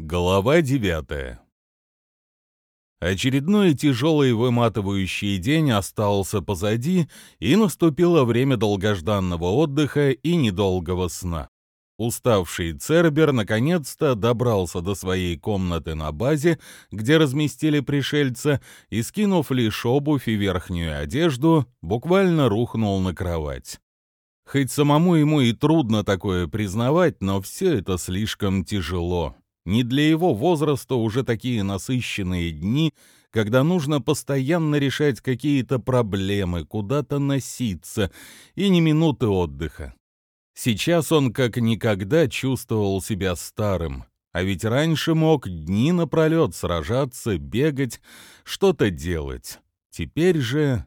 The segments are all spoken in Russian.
Глава девятая Очередной тяжелый выматывающий день остался позади, и наступило время долгожданного отдыха и недолгого сна. Уставший Цербер наконец-то добрался до своей комнаты на базе, где разместили пришельца, и, скинув лишь обувь и верхнюю одежду, буквально рухнул на кровать. Хоть самому ему и трудно такое признавать, но все это слишком тяжело. Не для его возраста уже такие насыщенные дни, когда нужно постоянно решать какие-то проблемы, куда-то носиться, и не минуты отдыха. Сейчас он как никогда чувствовал себя старым, а ведь раньше мог дни напролет сражаться, бегать, что-то делать. Теперь же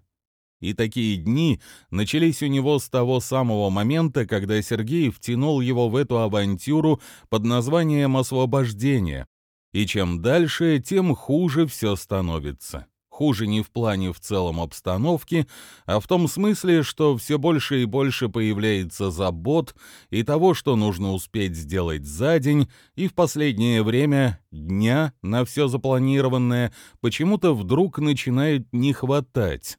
и такие дни начались у него с того самого момента, когда Сергей втянул его в эту авантюру под названием «Освобождение». И чем дальше, тем хуже все становится. Хуже не в плане в целом обстановки, а в том смысле, что все больше и больше появляется забот и того, что нужно успеть сделать за день, и в последнее время дня на все запланированное почему-то вдруг начинает не хватать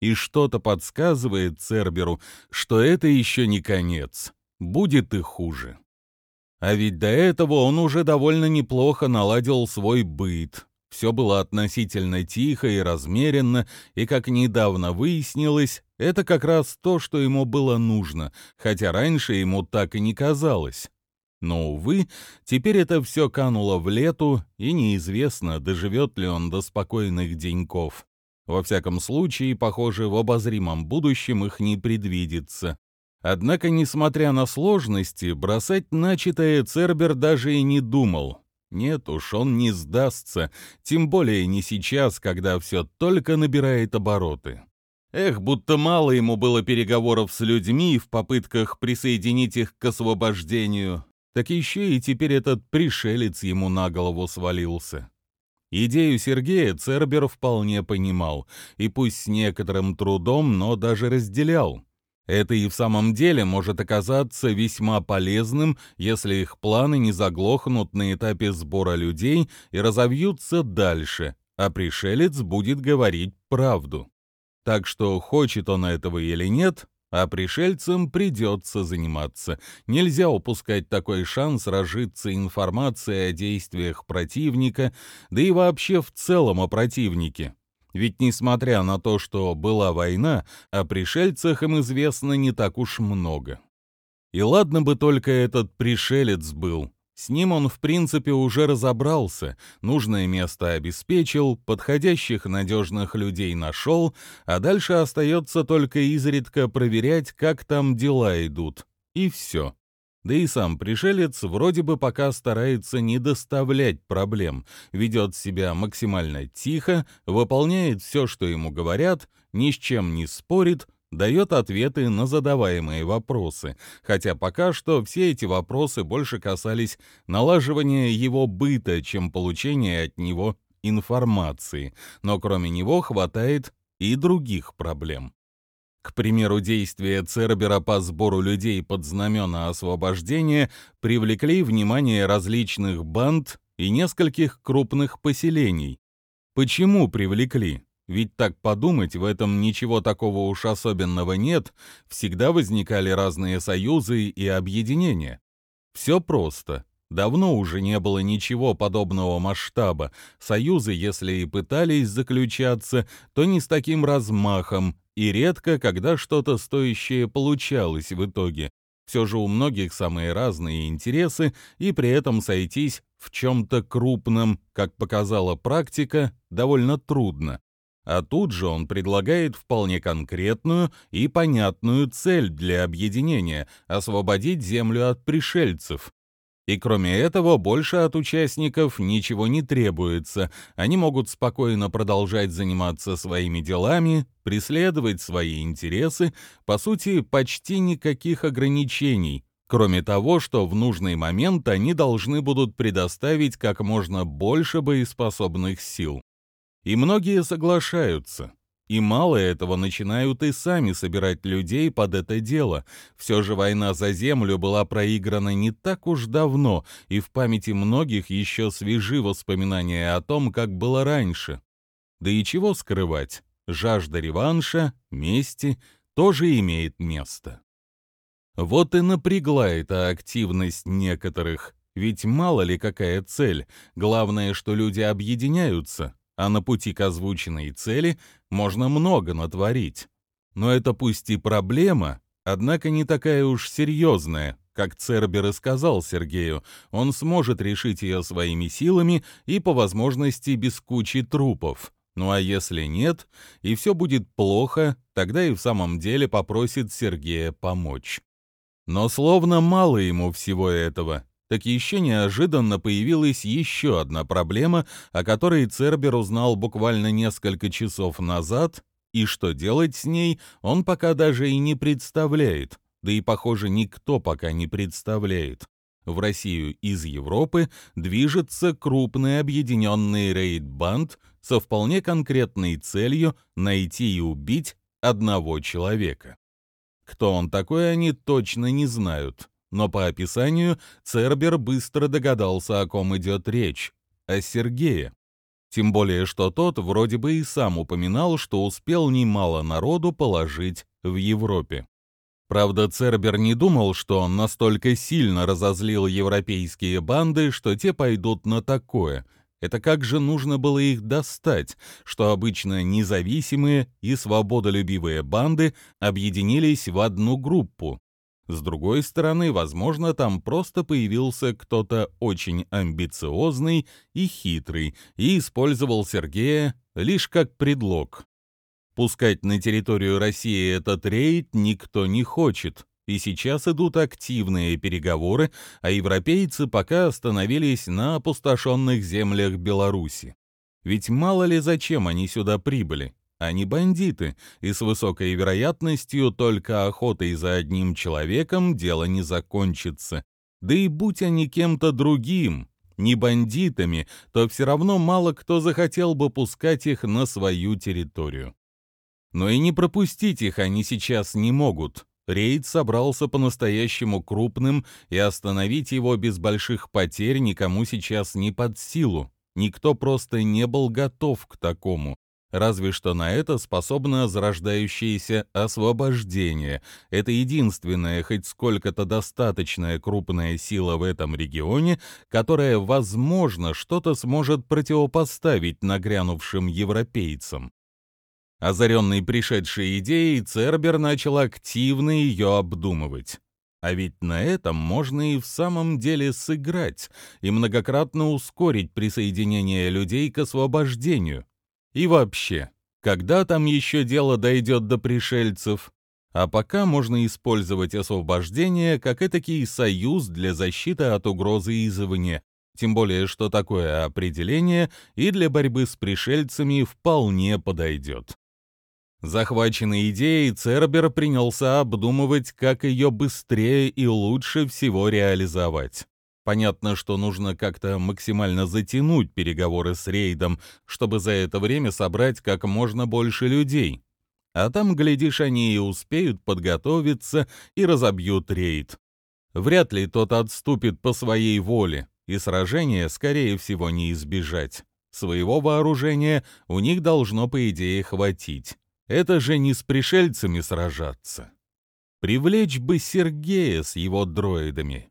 и что-то подсказывает Церберу, что это еще не конец. Будет и хуже. А ведь до этого он уже довольно неплохо наладил свой быт. Все было относительно тихо и размеренно, и, как недавно выяснилось, это как раз то, что ему было нужно, хотя раньше ему так и не казалось. Но, увы, теперь это все кануло в лету, и неизвестно, доживет ли он до спокойных деньков. Во всяком случае, похоже, в обозримом будущем их не предвидится. Однако, несмотря на сложности, бросать начатое Цербер даже и не думал. Нет уж, он не сдастся, тем более не сейчас, когда все только набирает обороты. Эх, будто мало ему было переговоров с людьми в попытках присоединить их к освобождению, так еще и теперь этот пришелец ему на голову свалился. Идею Сергея Цербер вполне понимал, и пусть с некоторым трудом, но даже разделял. Это и в самом деле может оказаться весьма полезным, если их планы не заглохнут на этапе сбора людей и разовьются дальше, а пришелец будет говорить правду. Так что, хочет он этого или нет, а пришельцам придется заниматься. Нельзя упускать такой шанс разжиться информацией о действиях противника, да и вообще в целом о противнике. Ведь несмотря на то, что была война, о пришельцах им известно не так уж много. И ладно бы только этот пришелец был, с ним он, в принципе, уже разобрался, нужное место обеспечил, подходящих надежных людей нашел, а дальше остается только изредка проверять, как там дела идут. И все. Да и сам пришелец вроде бы пока старается не доставлять проблем, ведет себя максимально тихо, выполняет все, что ему говорят, ни с чем не спорит, дает ответы на задаваемые вопросы, хотя пока что все эти вопросы больше касались налаживания его быта, чем получения от него информации, но кроме него хватает и других проблем. К примеру, действия Цербера по сбору людей под знамена освобождения привлекли внимание различных банд и нескольких крупных поселений. Почему привлекли? Ведь так подумать, в этом ничего такого уж особенного нет, всегда возникали разные союзы и объединения. Все просто. Давно уже не было ничего подобного масштаба. Союзы, если и пытались заключаться, то не с таким размахом, и редко, когда что-то стоящее получалось в итоге. Все же у многих самые разные интересы, и при этом сойтись в чем-то крупном, как показала практика, довольно трудно. А тут же он предлагает вполне конкретную и понятную цель для объединения — освободить землю от пришельцев. И кроме этого, больше от участников ничего не требуется. Они могут спокойно продолжать заниматься своими делами, преследовать свои интересы, по сути, почти никаких ограничений, кроме того, что в нужный момент они должны будут предоставить как можно больше боеспособных сил. И многие соглашаются. И мало этого, начинают и сами собирать людей под это дело. Все же война за землю была проиграна не так уж давно, и в памяти многих еще свежи воспоминания о том, как было раньше. Да и чего скрывать, жажда реванша, мести тоже имеет место. Вот и напрягла эта активность некоторых, ведь мало ли какая цель, главное, что люди объединяются, а на пути к озвученной цели можно много натворить. Но это пусть и проблема, однако не такая уж серьезная, как Цербер и сказал Сергею, он сможет решить ее своими силами и, по возможности, без кучи трупов. Ну а если нет, и все будет плохо, тогда и в самом деле попросит Сергея помочь. Но словно мало ему всего этого так еще неожиданно появилась еще одна проблема, о которой Цербер узнал буквально несколько часов назад, и что делать с ней он пока даже и не представляет, да и, похоже, никто пока не представляет. В Россию из Европы движется крупный объединенный рейд-банд со вполне конкретной целью найти и убить одного человека. Кто он такой, они точно не знают, но по описанию Цербер быстро догадался, о ком идет речь — о Сергее. Тем более, что тот вроде бы и сам упоминал, что успел немало народу положить в Европе. Правда, Цербер не думал, что он настолько сильно разозлил европейские банды, что те пойдут на такое. Это как же нужно было их достать, что обычно независимые и свободолюбивые банды объединились в одну группу, с другой стороны, возможно, там просто появился кто-то очень амбициозный и хитрый и использовал Сергея лишь как предлог. Пускать на территорию России этот рейд никто не хочет, и сейчас идут активные переговоры, а европейцы пока остановились на опустошенных землях Беларуси. Ведь мало ли зачем они сюда прибыли. Они бандиты, и с высокой вероятностью только охотой за одним человеком дело не закончится. Да и будь они кем-то другим, не бандитами, то все равно мало кто захотел бы пускать их на свою территорию. Но и не пропустить их они сейчас не могут. Рейд собрался по-настоящему крупным, и остановить его без больших потерь никому сейчас не под силу. Никто просто не был готов к такому. Разве что на это способно зарождающееся освобождение. Это единственная, хоть сколько-то достаточная крупная сила в этом регионе, которая, возможно, что-то сможет противопоставить нагрянувшим европейцам. Озаренный пришедшей идеей, Цербер начал активно ее обдумывать. А ведь на этом можно и в самом деле сыграть и многократно ускорить присоединение людей к освобождению. И вообще, когда там еще дело дойдет до пришельцев? А пока можно использовать освобождение как этакий союз для защиты от угрозы извне, тем более что такое определение и для борьбы с пришельцами вполне подойдет. Захваченной идеей, Цербер принялся обдумывать, как ее быстрее и лучше всего реализовать. Понятно, что нужно как-то максимально затянуть переговоры с рейдом, чтобы за это время собрать как можно больше людей. А там, глядишь, они и успеют подготовиться и разобьют рейд. Вряд ли тот отступит по своей воле, и сражения, скорее всего, не избежать. Своего вооружения у них должно, по идее, хватить. Это же не с пришельцами сражаться. Привлечь бы Сергея с его дроидами,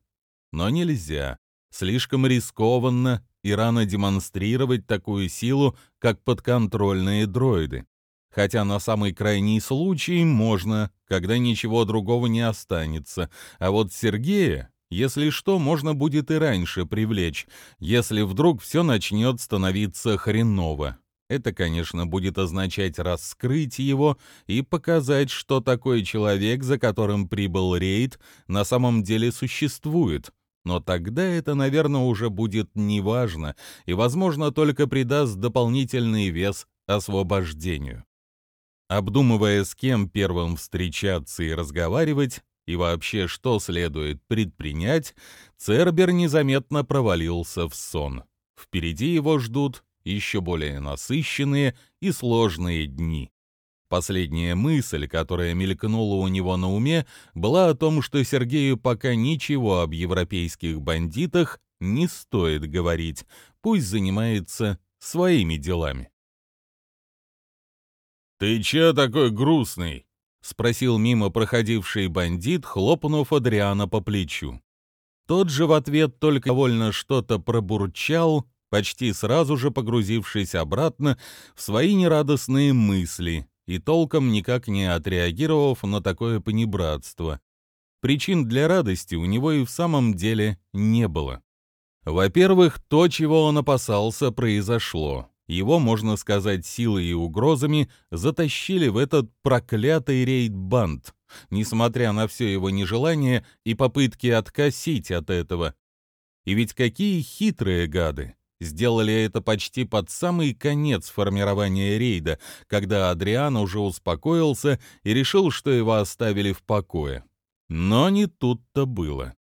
но нельзя. Слишком рискованно и рано демонстрировать такую силу, как подконтрольные дроиды. Хотя на самый крайний случай можно, когда ничего другого не останется. А вот Сергея, если что, можно будет и раньше привлечь, если вдруг все начнет становиться хреново. Это, конечно, будет означать раскрыть его и показать, что такой человек, за которым прибыл рейд, на самом деле существует, но тогда это, наверное, уже будет неважно и, возможно, только придаст дополнительный вес освобождению. Обдумывая, с кем первым встречаться и разговаривать, и вообще что следует предпринять, Цербер незаметно провалился в сон. Впереди его ждут еще более насыщенные и сложные дни. Последняя мысль, которая мелькнула у него на уме, была о том, что Сергею пока ничего об европейских бандитах не стоит говорить, пусть занимается своими делами. «Ты чё такой грустный?» — спросил мимо проходивший бандит, хлопнув Адриана по плечу. Тот же в ответ только довольно что-то пробурчал, почти сразу же погрузившись обратно в свои нерадостные мысли и толком никак не отреагировав на такое понебратство. Причин для радости у него и в самом деле не было. Во-первых, то, чего он опасался, произошло. Его, можно сказать, силой и угрозами затащили в этот проклятый рейд-банд, несмотря на все его нежелание и попытки откосить от этого. И ведь какие хитрые гады! Сделали это почти под самый конец формирования рейда, когда Адриан уже успокоился и решил, что его оставили в покое. Но не тут-то было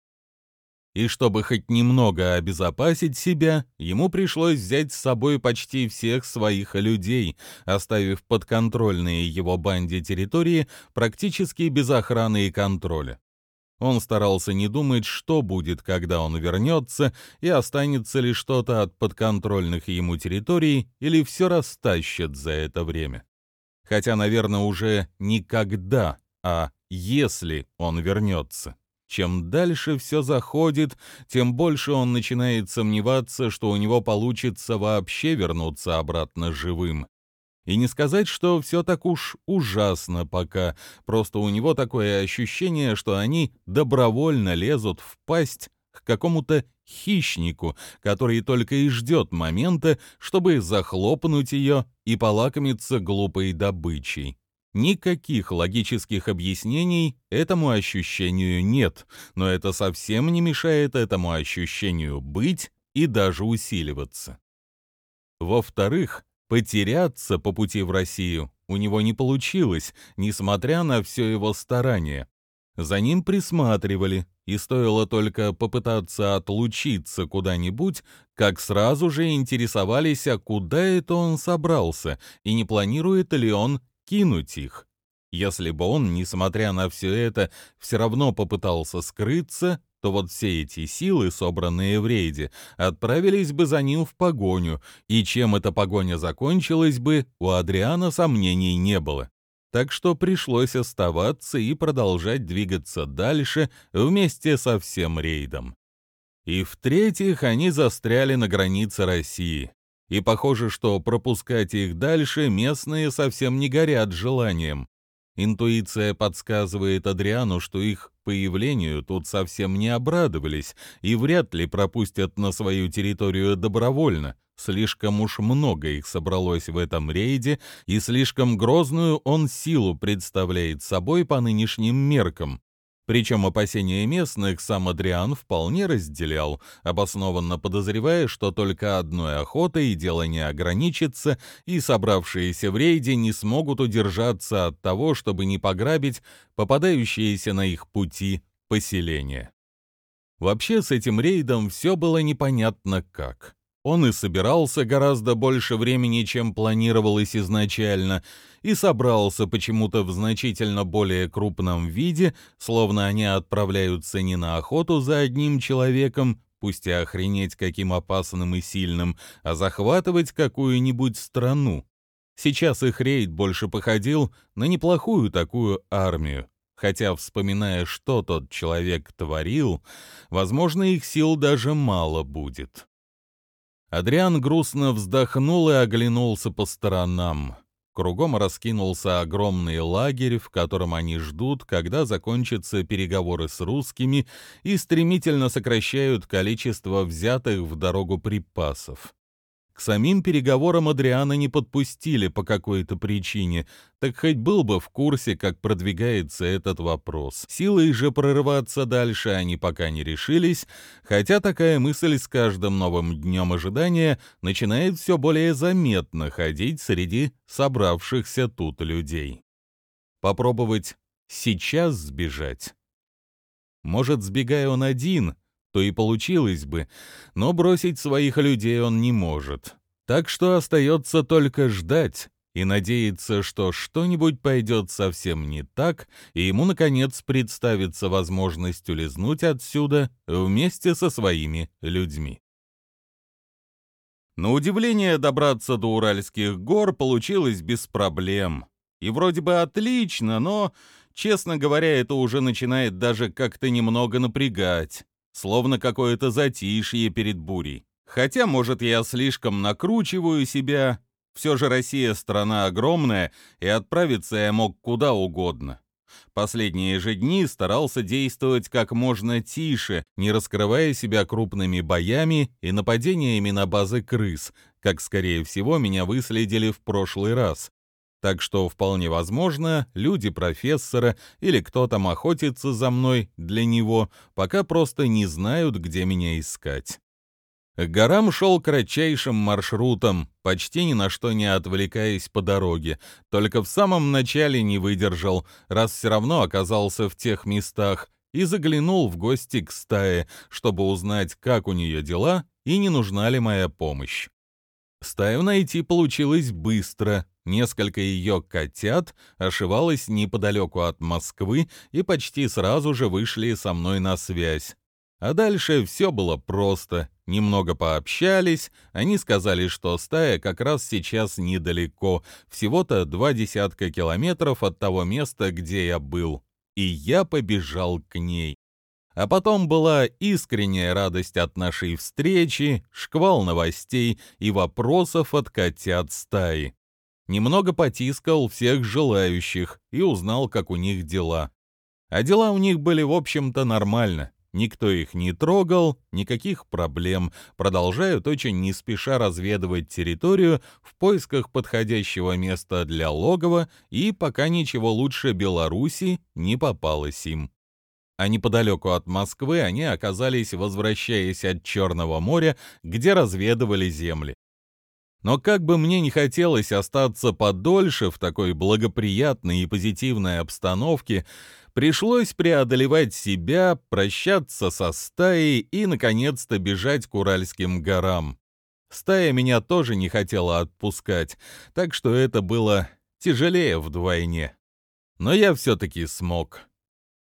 и чтобы хоть немного обезопасить себя, ему пришлось взять с собой почти всех своих людей, оставив подконтрольные его банде территории практически без охраны и контроля. Он старался не думать, что будет, когда он вернется, и останется ли что-то от подконтрольных ему территорий, или все растащат за это время. Хотя, наверное, уже никогда, а если он вернется. Чем дальше все заходит, тем больше он начинает сомневаться, что у него получится вообще вернуться обратно живым. И не сказать, что все так уж ужасно пока, просто у него такое ощущение, что они добровольно лезут в пасть к какому-то хищнику, который только и ждет момента, чтобы захлопнуть ее и полакомиться глупой добычей. Никаких логических объяснений этому ощущению нет, но это совсем не мешает этому ощущению быть и даже усиливаться. Во-вторых, потеряться по пути в Россию у него не получилось, несмотря на все его старания. За ним присматривали, и стоило только попытаться отлучиться куда-нибудь, как сразу же интересовались, а куда это он собрался, и не планирует ли он кинуть их. Если бы он, несмотря на все это, все равно попытался скрыться, то вот все эти силы, собранные в рейде, отправились бы за ним в погоню, и чем эта погоня закончилась бы, у Адриана сомнений не было. Так что пришлось оставаться и продолжать двигаться дальше вместе со всем рейдом. И в-третьих, они застряли на границе России и похоже, что пропускать их дальше местные совсем не горят желанием. Интуиция подсказывает Адриану, что их появлению тут совсем не обрадовались и вряд ли пропустят на свою территорию добровольно. Слишком уж много их собралось в этом рейде, и слишком грозную он силу представляет собой по нынешним меркам. Причем опасения местных сам Адриан вполне разделял, обоснованно подозревая, что только одной охотой дело не ограничится, и собравшиеся в рейде не смогут удержаться от того, чтобы не пограбить попадающиеся на их пути поселения. Вообще с этим рейдом все было непонятно как. Он и собирался гораздо больше времени, чем планировалось изначально, и собрался почему-то в значительно более крупном виде, словно они отправляются не на охоту за одним человеком, пусть и охренеть каким опасным и сильным, а захватывать какую-нибудь страну. Сейчас их рейд больше походил на неплохую такую армию. Хотя, вспоминая, что тот человек творил, возможно, их сил даже мало будет. Адриан грустно вздохнул и оглянулся по сторонам. Кругом раскинулся огромный лагерь, в котором они ждут, когда закончатся переговоры с русскими и стремительно сокращают количество взятых в дорогу припасов. К самим переговорам Адриана не подпустили по какой-то причине, так хоть был бы в курсе, как продвигается этот вопрос. Силой же прорываться дальше они пока не решились, хотя такая мысль с каждым новым днем ожидания начинает все более заметно ходить среди собравшихся тут людей. Попробовать сейчас сбежать? Может, сбегая он один — то и получилось бы, но бросить своих людей он не может. Так что остается только ждать, и надеется, что что-нибудь пойдет совсем не так, и ему, наконец, представится возможность улизнуть отсюда вместе со своими людьми. На удивление, добраться до Уральских гор получилось без проблем. И вроде бы отлично, но, честно говоря, это уже начинает даже как-то немного напрягать, словно какое-то затишье перед бурей. Хотя, может, я слишком накручиваю себя, все же Россия страна огромная, и отправиться я мог куда угодно. Последние же дни старался действовать как можно тише, не раскрывая себя крупными боями и нападениями на базы крыс, как, скорее всего, меня выследили в прошлый раз. Так что, вполне возможно, люди профессора или кто там охотится за мной для него, пока просто не знают, где меня искать. К горам шел кратчайшим маршрутом, почти ни на что не отвлекаясь по дороге, только в самом начале не выдержал, раз все равно оказался в тех местах, и заглянул в гости к стае, чтобы узнать, как у нее дела и не нужна ли моя помощь. Стаю найти получилось быстро. Несколько ее котят ошивалось неподалеку от Москвы и почти сразу же вышли со мной на связь. А дальше все было просто. Немного пообщались, они сказали, что стая как раз сейчас недалеко, всего-то два десятка километров от того места, где я был. И я побежал к ней. А потом была искренняя радость от нашей встречи, шквал новостей и вопросов от котят стаи. Немного потискал всех желающих и узнал, как у них дела. А дела у них были, в общем-то, нормально. Никто их не трогал, никаких проблем. Продолжают очень не спеша разведывать территорию в поисках подходящего места для логова, и пока ничего лучше Беларуси не попалось им. А неподалеку от Москвы они оказались, возвращаясь от Черного моря, где разведывали земли. Но как бы мне не хотелось остаться подольше в такой благоприятной и позитивной обстановке, пришлось преодолевать себя, прощаться со стаей и, наконец-то, бежать к Уральским горам. Стая меня тоже не хотела отпускать, так что это было тяжелее вдвойне. Но я все-таки смог.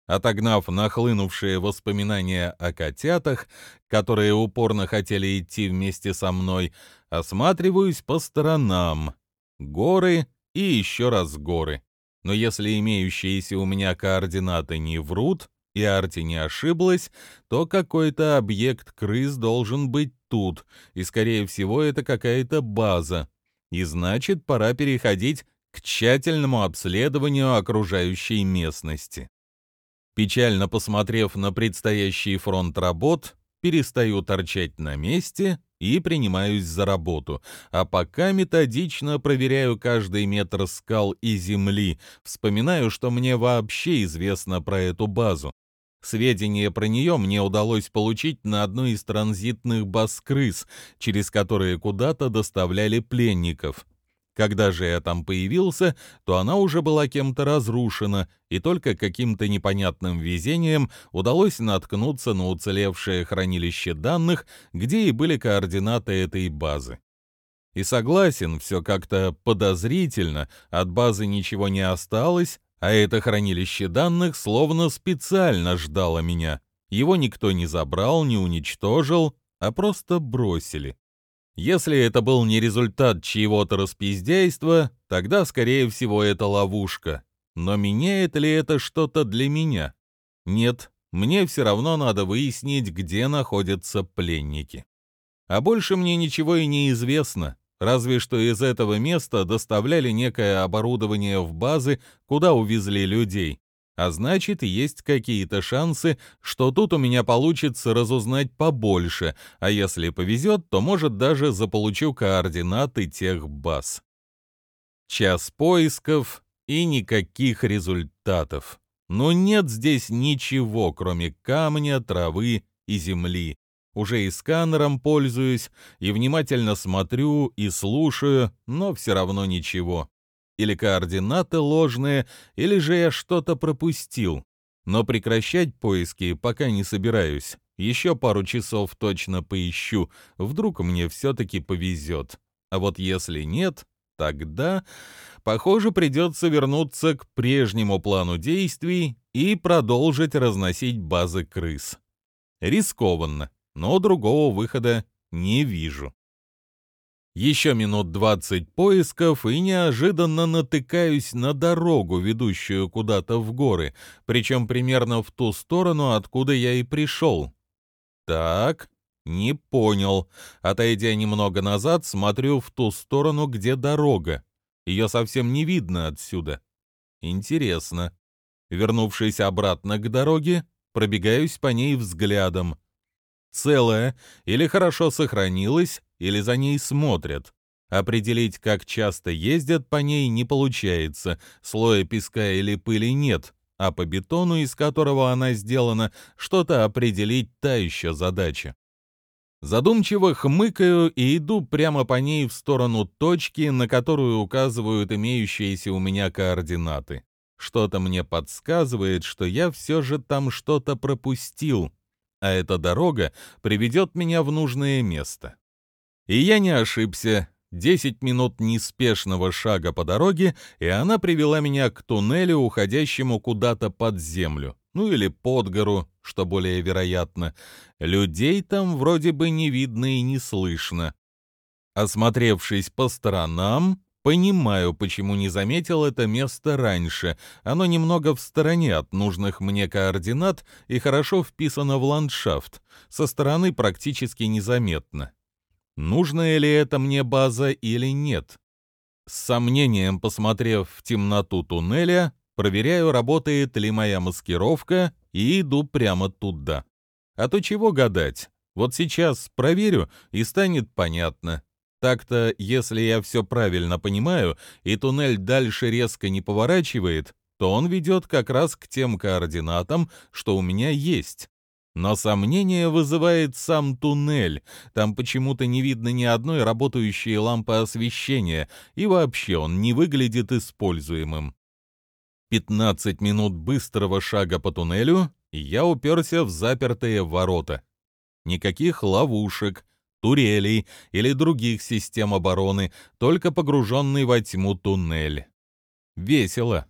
Отогнав нахлынувшие воспоминания о котятах, которые упорно хотели идти вместе со мной, осматриваюсь по сторонам. Горы и еще раз горы. Но если имеющиеся у меня координаты не врут, и Арти не ошиблась, то какой-то объект крыс должен быть тут, и, скорее всего, это какая-то база. И значит, пора переходить к тщательному обследованию окружающей местности. Печально посмотрев на предстоящий фронт работ, перестаю торчать на месте и принимаюсь за работу, а пока методично проверяю каждый метр скал и земли, вспоминаю, что мне вообще известно про эту базу. Сведения про нее мне удалось получить на одной из транзитных баз через которые куда-то доставляли пленников. Когда же я там появился, то она уже была кем-то разрушена, и только каким-то непонятным везением удалось наткнуться на уцелевшее хранилище данных, где и были координаты этой базы. И согласен, все как-то подозрительно, от базы ничего не осталось, а это хранилище данных словно специально ждало меня. Его никто не забрал, не уничтожил, а просто бросили. Если это был не результат чьего-то распиздяйства, тогда, скорее всего, это ловушка. Но меняет ли это что-то для меня? Нет, мне все равно надо выяснить, где находятся пленники. А больше мне ничего и не известно, разве что из этого места доставляли некое оборудование в базы, куда увезли людей. А значит, есть какие-то шансы, что тут у меня получится разузнать побольше, а если повезет, то, может, даже заполучу координаты тех баз. Час поисков и никаких результатов. Но нет здесь ничего, кроме камня, травы и земли. Уже и сканером пользуюсь, и внимательно смотрю и слушаю, но все равно ничего или координаты ложные, или же я что-то пропустил. Но прекращать поиски пока не собираюсь. Еще пару часов точно поищу, вдруг мне все-таки повезет. А вот если нет, Тогда, похоже, придется вернуться к прежнему плану действий и продолжить разносить базы крыс. Рискованно, но другого выхода не вижу. Еще минут двадцать поисков, и неожиданно натыкаюсь на дорогу, ведущую куда-то в горы, причем примерно в ту сторону, откуда я и пришел. Так, не понял. Отойдя немного назад, смотрю в ту сторону, где дорога. Ее совсем не видно отсюда. Интересно. Вернувшись обратно к дороге, пробегаюсь по ней взглядом. Целая или хорошо сохранилась, или за ней смотрят. Определить, как часто ездят по ней, не получается, слоя песка или пыли нет, а по бетону, из которого она сделана, что-то определить та еще задача. Задумчиво хмыкаю и иду прямо по ней в сторону точки, на которую указывают имеющиеся у меня координаты. Что-то мне подсказывает, что я все же там что-то пропустил, а эта дорога приведет меня в нужное место. И я не ошибся. Десять минут неспешного шага по дороге, и она привела меня к туннелю, уходящему куда-то под землю. Ну или под гору, что более вероятно. Людей там вроде бы не видно и не слышно. Осмотревшись по сторонам, Понимаю, почему не заметил это место раньше. Оно немного в стороне от нужных мне координат и хорошо вписано в ландшафт. Со стороны практически незаметно. Нужная ли это мне база или нет? С сомнением посмотрев в темноту туннеля, проверяю, работает ли моя маскировка, и иду прямо туда. А то чего гадать? Вот сейчас проверю, и станет понятно. Так-то, если я все правильно понимаю, и туннель дальше резко не поворачивает, то он ведет как раз к тем координатам, что у меня есть. Но сомнение вызывает сам туннель. Там почему-то не видно ни одной работающей лампы освещения, и вообще он не выглядит используемым. 15 минут быстрого шага по туннелю, и я уперся в запертые ворота. Никаких ловушек, турелей или других систем обороны, только погруженный во тьму туннель. Весело.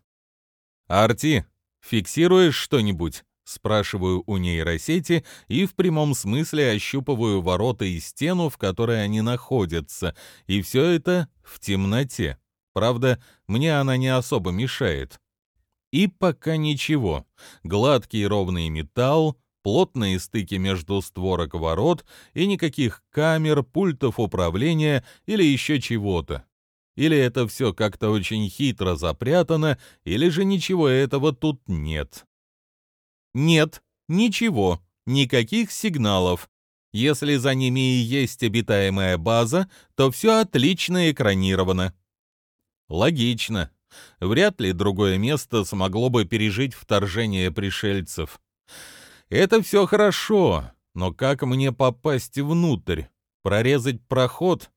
«Арти, фиксируешь что-нибудь?» Спрашиваю у нейросети и в прямом смысле ощупываю ворота и стену, в которой они находятся, и все это в темноте. Правда, мне она не особо мешает. И пока ничего. Гладкий ровный металл, плотные стыки между створок ворот и никаких камер, пультов управления или еще чего-то. Или это все как-то очень хитро запрятано, или же ничего этого тут нет. Нет, ничего, никаких сигналов. Если за ними и есть обитаемая база, то все отлично экранировано. Логично. Вряд ли другое место смогло бы пережить вторжение пришельцев. Это все хорошо, но как мне попасть внутрь? Прорезать проход?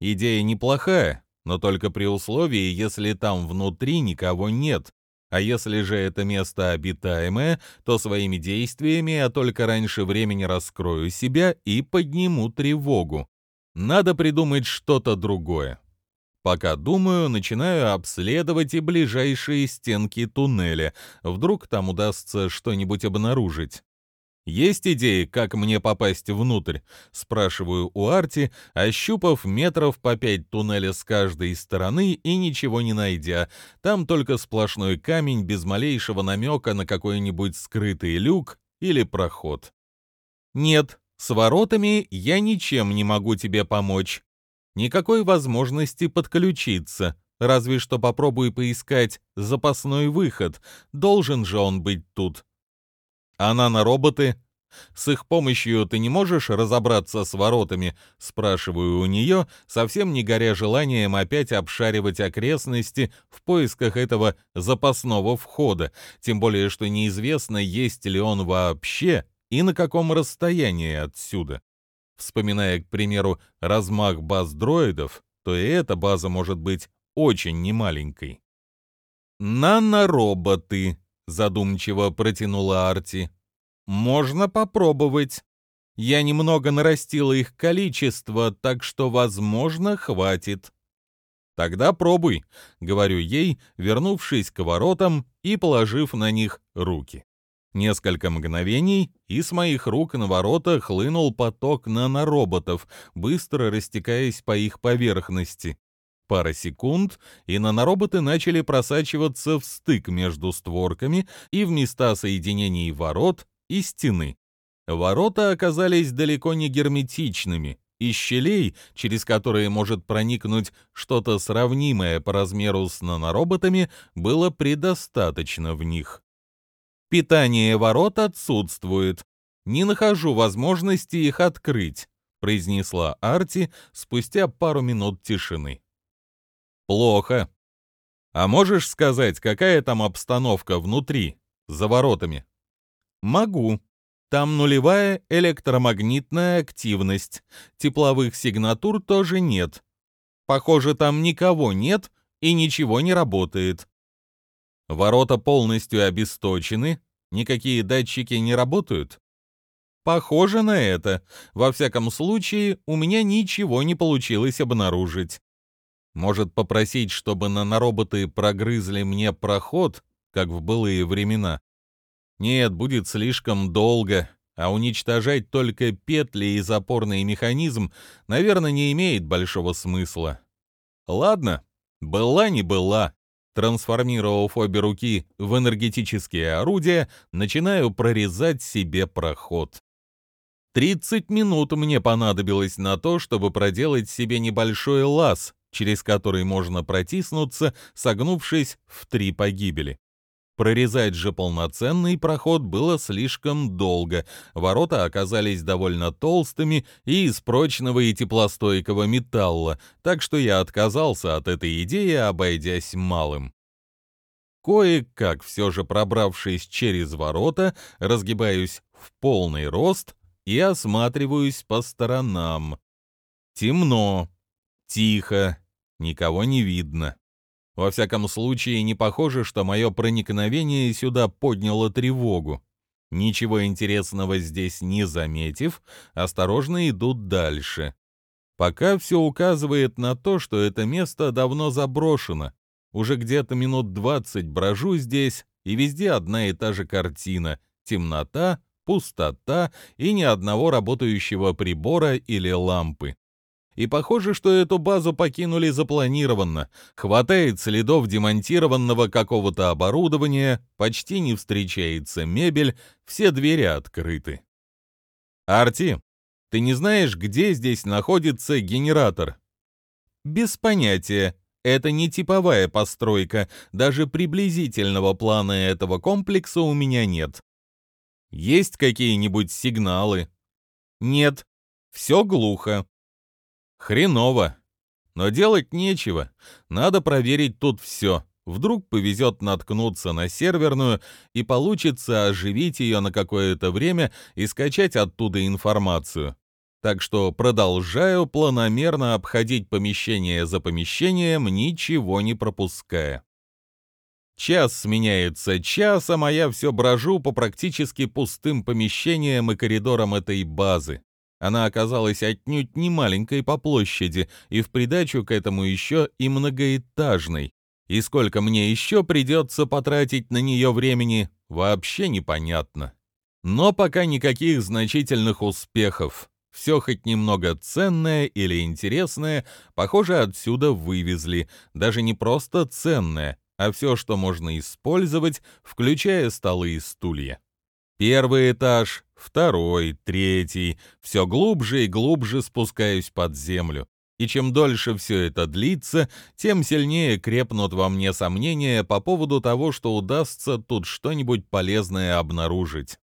Идея неплохая, но только при условии, если там внутри никого нет. А если же это место обитаемое, то своими действиями я только раньше времени раскрою себя и подниму тревогу. Надо придумать что-то другое. Пока думаю, начинаю обследовать и ближайшие стенки туннеля. Вдруг там удастся что-нибудь обнаружить. «Есть идеи, как мне попасть внутрь?» — спрашиваю у Арти, ощупав метров по пять туннеля с каждой стороны и ничего не найдя. Там только сплошной камень без малейшего намека на какой-нибудь скрытый люк или проход. «Нет, с воротами я ничем не могу тебе помочь. Никакой возможности подключиться, разве что попробуй поискать запасной выход, должен же он быть тут. А нанороботы? С их помощью ты не можешь разобраться с воротами?» — спрашиваю у нее, совсем не горя желанием опять обшаривать окрестности в поисках этого запасного входа, тем более что неизвестно, есть ли он вообще и на каком расстоянии отсюда. Вспоминая, к примеру, размах баз дроидов, то и эта база может быть очень немаленькой. «Нанороботы», — задумчиво протянула Арти. «Можно попробовать. Я немного нарастила их количество, так что, возможно, хватит». Тогда пробуй, говорю ей, вернувшись к воротам и положив на них руки. Несколько мгновений, и с моих рук на ворота хлынул поток нанороботов, быстро растекаясь по их поверхности. Пара секунд, и нанороботы начали просачиваться в стык между створками и в места соединений ворот и стены. Ворота оказались далеко не герметичными, и щелей, через которые может проникнуть что-то сравнимое по размеру с нанороботами, было предостаточно в них. Питание ворот отсутствует. Не нахожу возможности их открыть, произнесла Арти спустя пару минут тишины. Плохо. А можешь сказать, какая там обстановка внутри, за воротами? Могу. Там нулевая электромагнитная активность. Тепловых сигнатур тоже нет. Похоже, там никого нет и ничего не работает. Ворота полностью обесточены, никакие датчики не работают. Похоже на это. Во всяком случае, у меня ничего не получилось обнаружить. Может попросить, чтобы нанороботы прогрызли мне проход, как в былые времена? Нет, будет слишком долго, а уничтожать только петли и запорный механизм, наверное, не имеет большого смысла. Ладно, была не была. Трансформировав обе руки в энергетические орудия, начинаю прорезать себе проход. 30 минут мне понадобилось на то, чтобы проделать себе небольшой лаз, через который можно протиснуться, согнувшись в три погибели. Прорезать же полноценный проход было слишком долго, ворота оказались довольно толстыми и из прочного и теплостойкого металла, так что я отказался от этой идеи, обойдясь малым. Кое-как, все же пробравшись через ворота, разгибаюсь в полный рост и осматриваюсь по сторонам. Темно, тихо, никого не видно. Во всяком случае, не похоже, что мое проникновение сюда подняло тревогу. Ничего интересного здесь не заметив, осторожно идут дальше. Пока все указывает на то, что это место давно заброшено. Уже где-то минут двадцать брожу здесь, и везде одна и та же картина — темнота, пустота и ни одного работающего прибора или лампы. И похоже, что эту базу покинули запланированно. Хватает следов демонтированного какого-то оборудования, почти не встречается мебель, все двери открыты. «Арти, ты не знаешь, где здесь находится генератор?» «Без понятия. Это не типовая постройка. Даже приблизительного плана этого комплекса у меня нет». «Есть какие-нибудь сигналы?» «Нет. Все глухо». Хреново. Но делать нечего. Надо проверить тут все. Вдруг повезет наткнуться на серверную и получится оживить ее на какое-то время и скачать оттуда информацию. Так что продолжаю планомерно обходить помещение за помещением, ничего не пропуская. Час сменяется часом, а я все брожу по практически пустым помещениям и коридорам этой базы. Она оказалась отнюдь не маленькой по площади, и в придачу к этому еще и многоэтажной. И сколько мне еще придется потратить на нее времени, вообще непонятно. Но пока никаких значительных успехов. Все хоть немного ценное или интересное, похоже, отсюда вывезли. Даже не просто ценное, а все, что можно использовать, включая столы и стулья. Первый этаж, второй, третий, все глубже и глубже спускаюсь под землю. И чем дольше все это длится, тем сильнее крепнут во мне сомнения по поводу того, что удастся тут что-нибудь полезное обнаружить.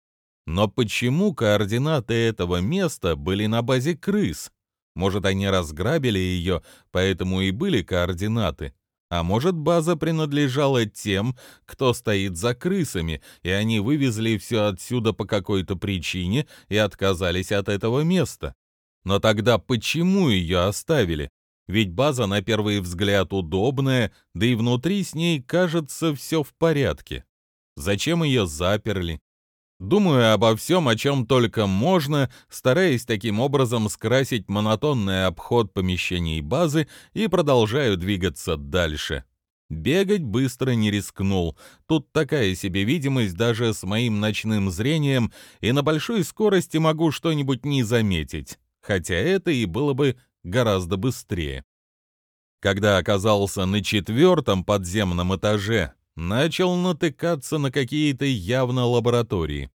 Но почему координаты этого места были на базе крыс? Может, они разграбили ее, поэтому и были координаты? А может, база принадлежала тем, кто стоит за крысами, и они вывезли все отсюда по какой-то причине и отказались от этого места. Но тогда почему ее оставили? Ведь база на первый взгляд удобная, да и внутри с ней, кажется, все в порядке. Зачем ее заперли? Думаю обо всем, о чем только можно, стараясь таким образом скрасить монотонный обход помещений базы и продолжаю двигаться дальше. Бегать быстро не рискнул. Тут такая себе видимость даже с моим ночным зрением, и на большой скорости могу что-нибудь не заметить. Хотя это и было бы гораздо быстрее. Когда оказался на четвертом подземном этаже, начал натыкаться на какие-то явно лаборатории.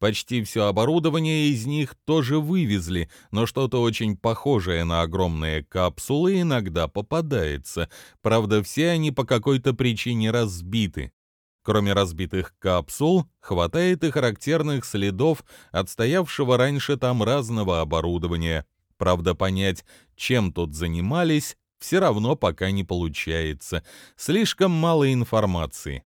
Почти все оборудование из них тоже вывезли, но что-то очень похожее на огромные капсулы иногда попадается. Правда, все они по какой-то причине разбиты. Кроме разбитых капсул, хватает и характерных следов отстоявшего раньше там разного оборудования. Правда, понять, чем тут занимались, все равно пока не получается. Слишком мало информации.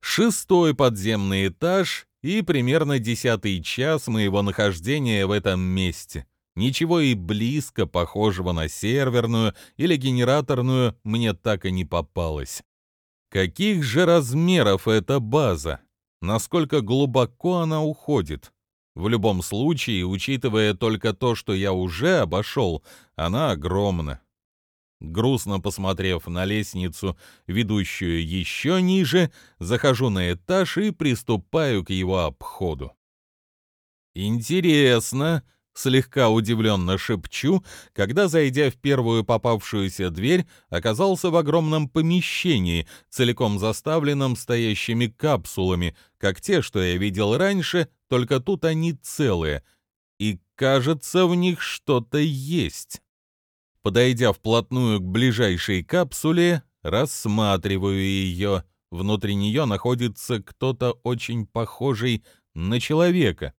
Шестой подземный этаж и примерно десятый час моего нахождения в этом месте. Ничего и близко похожего на серверную или генераторную мне так и не попалось. Каких же размеров эта база? Насколько глубоко она уходит? В любом случае, учитывая только то, что я уже обошел, она огромна. Грустно посмотрев на лестницу, ведущую еще ниже, захожу на этаж и приступаю к его обходу. «Интересно», — слегка удивленно шепчу, когда, зайдя в первую попавшуюся дверь, оказался в огромном помещении, целиком заставленном стоящими капсулами, как те, что я видел раньше, только тут они целые, и, кажется, в них что-то есть. Подойдя вплотную к ближайшей капсуле, рассматриваю ее. Внутри нее находится кто-то очень похожий на человека.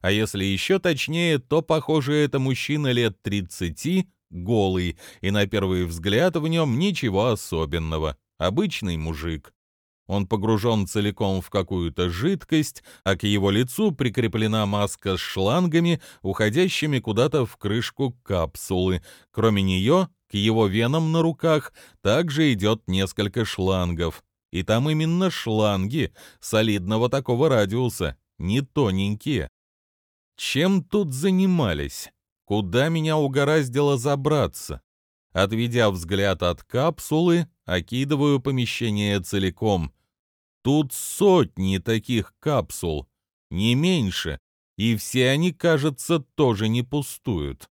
А если еще точнее, то, похоже, это мужчина лет 30, голый, и на первый взгляд в нем ничего особенного. Обычный мужик. Он погружен целиком в какую-то жидкость, а к его лицу прикреплена маска с шлангами, уходящими куда-то в крышку капсулы. Кроме нее, к его венам на руках также идет несколько шлангов. И там именно шланги солидного такого радиуса, не тоненькие. Чем тут занимались? Куда меня угораздило забраться? Отведя взгляд от капсулы, окидываю помещение целиком. Тут сотни таких капсул, не меньше, и все они, кажется, тоже не пустуют.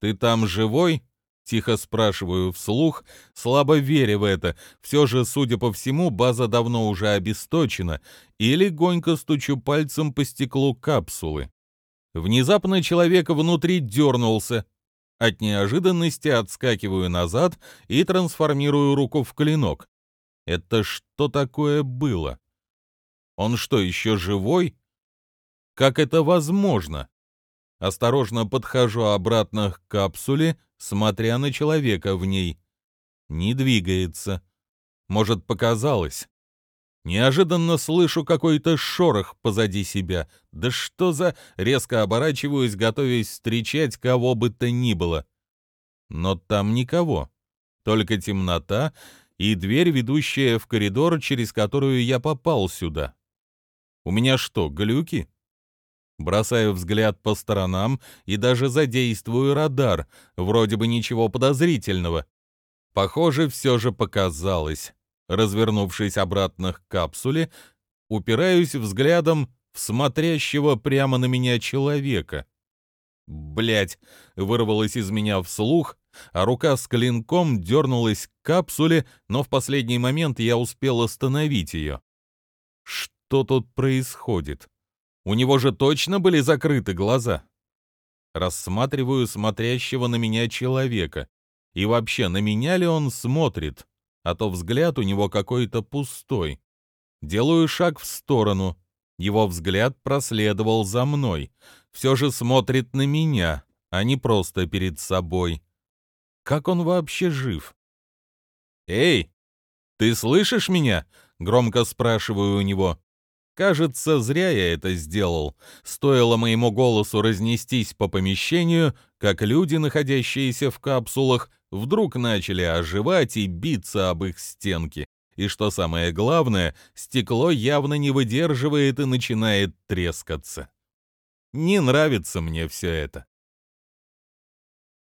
«Ты там живой?» — тихо спрашиваю вслух, слабо веря в это. Все же, судя по всему, база давно уже обесточена, и легонько стучу пальцем по стеклу капсулы. Внезапно человек внутри дернулся. От неожиданности отскакиваю назад и трансформирую руку в клинок. Это что такое было? Он что, еще живой? Как это возможно? Осторожно подхожу обратно к капсуле, смотря на человека в ней. Не двигается. Может, показалось. Неожиданно слышу какой-то шорох позади себя. Да что за... Резко оборачиваюсь, готовясь встречать кого бы то ни было. Но там никого. Только темнота и дверь, ведущая в коридор, через которую я попал сюда. У меня что, глюки? Бросаю взгляд по сторонам и даже задействую радар. Вроде бы ничего подозрительного. Похоже, все же показалось. Развернувшись обратно к капсуле, упираюсь взглядом в смотрящего прямо на меня человека. Блять, вырвалось из меня вслух, а рука с клинком дернулась к капсуле, но в последний момент я успел остановить ее. Что тут происходит? У него же точно были закрыты глаза. Рассматриваю смотрящего на меня человека. И вообще, на меня ли он смотрит? А то взгляд у него какой-то пустой. Делаю шаг в сторону. Его взгляд проследовал за мной. Все же смотрит на меня, а не просто перед собой. Как он вообще жив? «Эй, ты слышишь меня?» — громко спрашиваю у него. Кажется, зря я это сделал. Стоило моему голосу разнестись по помещению, как люди, находящиеся в капсулах, вдруг начали оживать и биться об их стенки. И что самое главное, стекло явно не выдерживает и начинает трескаться. Не нравится мне все это.